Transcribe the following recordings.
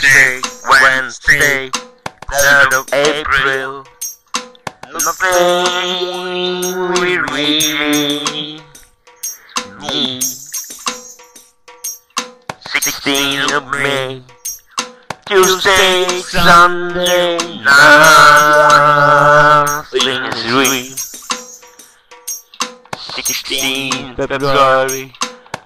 Tuesday, Wednesday, 3rd of April. Nothing we really need. 16th of May, Tuesday, Sunday, nothing is real. 16th February,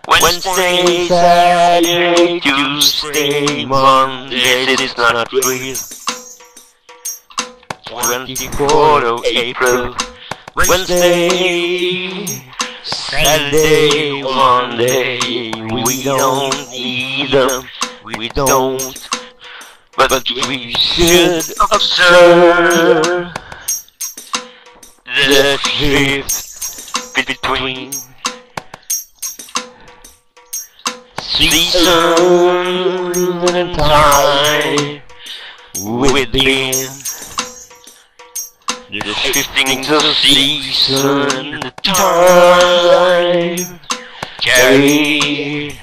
Wednesday, Saturday, Tuesday, Monday, it's not real. 24th of April, Wednesday, Saturday, Monday, we don't need them, we don't, but we should observe the shift between season and time within the shifting of season and time carry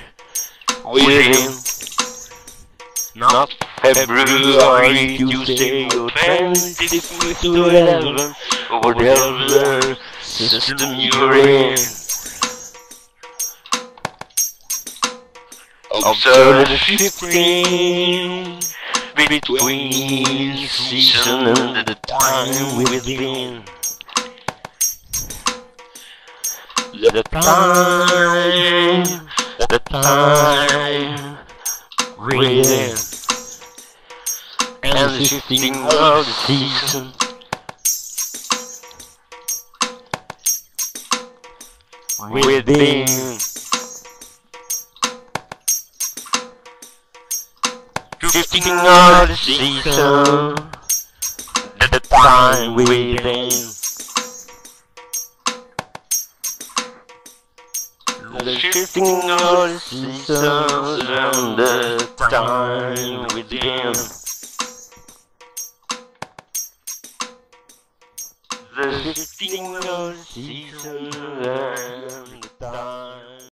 within not February, Tuesday or 25th to 11 or whatever system you're in. Observe the shifting between season and the time within. The time, the time within. And the shifting of the season. Within. Shifting of the season. The time within. The shifting of the seasons and the time within. The shifting